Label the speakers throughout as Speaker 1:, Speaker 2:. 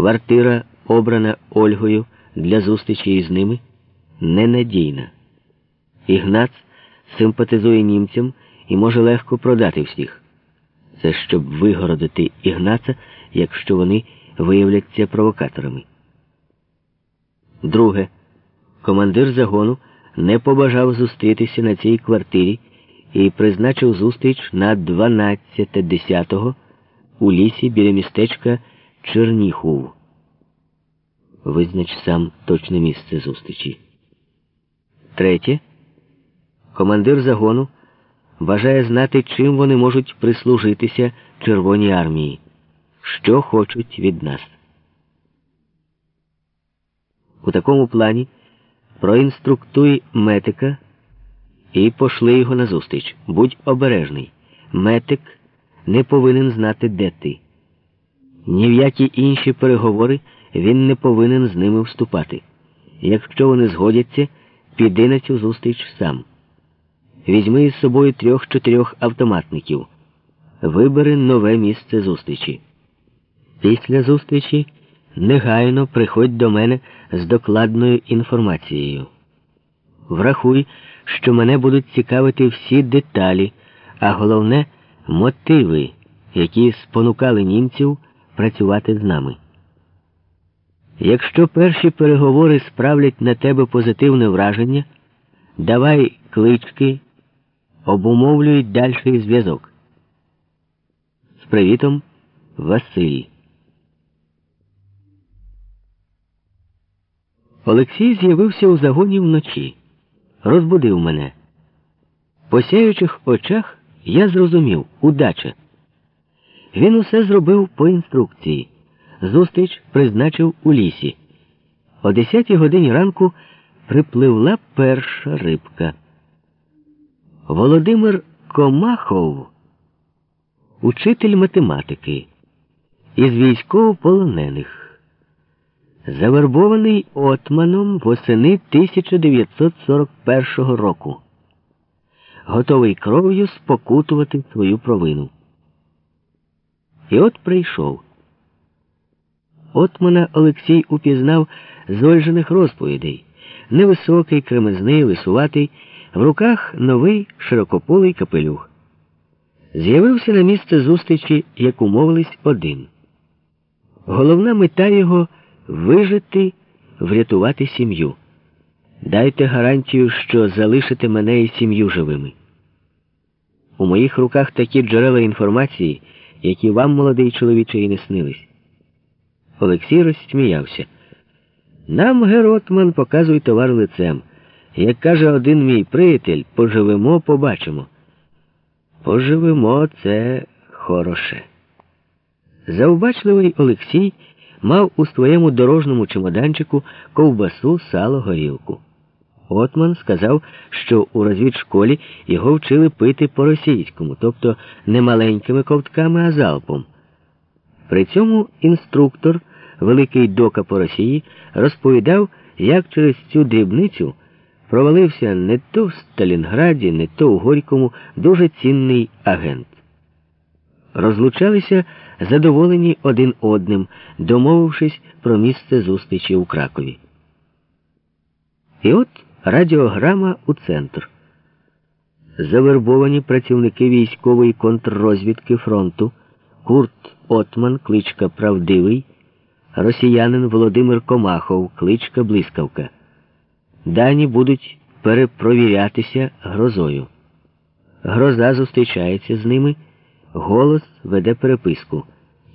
Speaker 1: Квартира, обрана Ольгою для зустрічі із ними, ненадійна. Ігнац симпатизує німцям і може легко продати всіх. Це щоб вигородити Ігнаца, якщо вони виявляться провокаторами. Друге, командир загону не побажав зустрітися на цій квартирі і призначив зустріч на 12.10 у лісі біля містечка Черніхув. Визнач сам точне місце зустрічі. Третє. Командир загону бажає знати, чим вони можуть прислужитися Червоній армії, що хочуть від нас. У такому плані проінструктуй метика і пошли його назустріч. Будь обережний. Метик не повинен знати, де ти. Ні в які інші переговори він не повинен з ними вступати. Якщо вони згодяться, піди на цю зустріч сам. Візьми із собою трьох-чотирьох автоматників. Вибери нове місце зустрічі. Після зустрічі негайно приходь до мене з докладною інформацією. Врахуй, що мене будуть цікавити всі деталі, а головне мотиви, які спонукали німців працювати з нами. Якщо перші переговори справлять на тебе позитивне враження, давай клички, обумовлюй дальший зв'язок. З привітом, Василь. Олексій з'явився у загоні вночі, розбудив мене. По сяючих очах я зрозумів удача. Він усе зробив по інструкції. Зустріч призначив у лісі. О 10 годині ранку припливла перша рибка. Володимир Комахов, учитель математики, із військовополонених, завербований отманом восени 1941 року, готовий кров'ю спокутувати свою провину. І от прийшов. Отмана Олексій упізнав з Ольжених розповідей. Невисокий, кремезний, лисуватий, в руках новий широкополий капелюх. З'явився на місце зустрічі, як умовились, один. Головна мета його вижити, врятувати сім'ю. Дайте гарантію, що залишите мене і сім'ю живими. У моїх руках такі джерела інформації, які вам, молодий чоловіче, і не снились. Олексій розсміявся. Нам, Геротман, показуй товар лицем. Як каже один мій приятель, поживемо, побачимо. Поживемо це хороше. Завбачливий Олексій мав у своєму дорожньому чемоданчику ковбасу, сало, горілку. Отман сказав, що у розвідшколі його вчили пити по-російському, тобто не маленькими ковтками, а залпом. При цьому інструктор, великий дока по Росії, розповідав, як через цю дрібницю провалився не то в Сталінграді, не то у Горькому дуже цінний агент. Розлучалися задоволені один одним, домовившись про місце зустрічі у Кракові. І от радіограма у центр. Завербовані працівники військової контррозвідки фронту Курт Отман, кличка Правдивий, росіянин Володимир Комахов, кличка Блискавка. Дані будуть перепровірятися грозою. Гроза зустрічається з ними, голос веде переписку.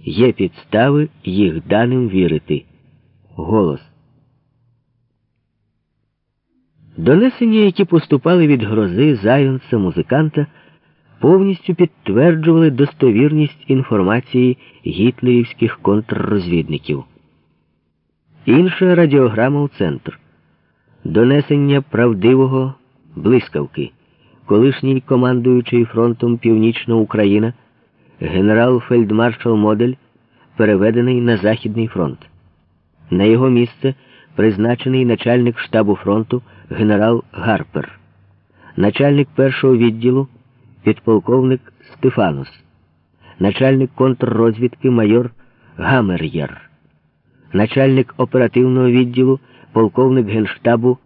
Speaker 1: Є підстави їх даним вірити. Голос. Донесення, які поступали від грози, зайонса, музиканта, повністю підтверджували достовірність інформації гітлерівських контррозвідників. Інша радіограма у центр. Донесення правдивого блискавки, колишній командуючий фронтом Північна Україна, генерал-фельдмаршал Модель, переведений на Західний фронт. На його місце призначений начальник штабу фронту генерал Гарпер, начальник першого відділу підполковник Стефанус, начальник контррозвідки майор Гамер'єр, начальник оперативного відділу, полковник генштабу